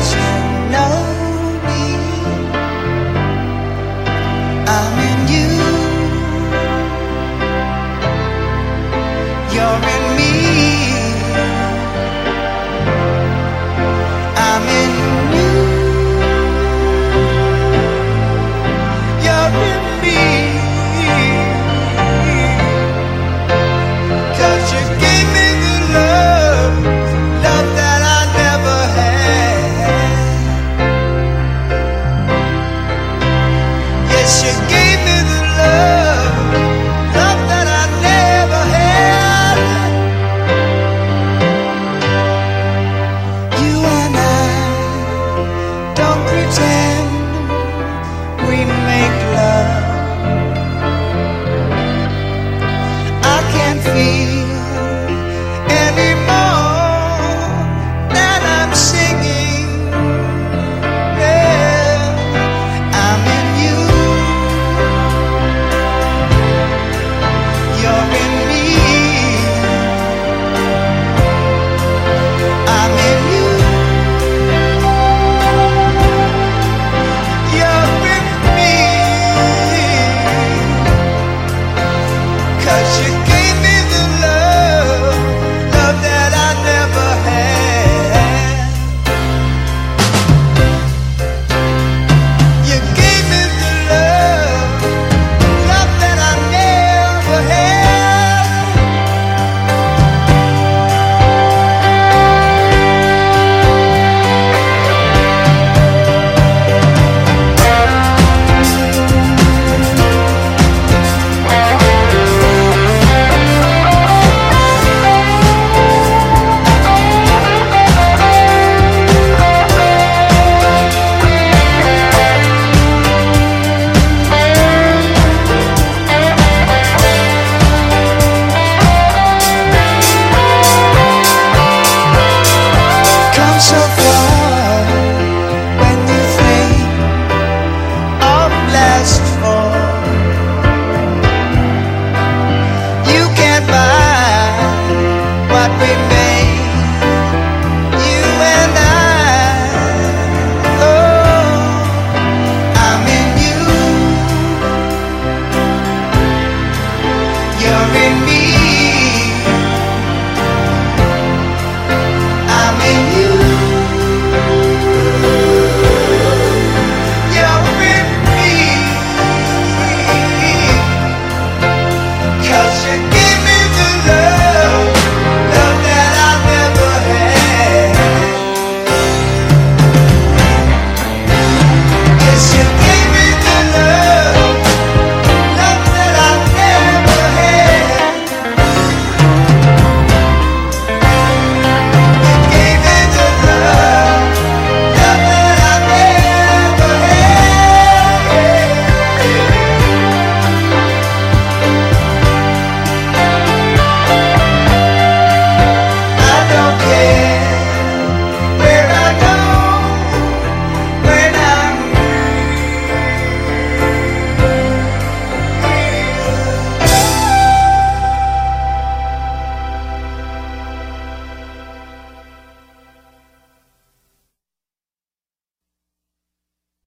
passion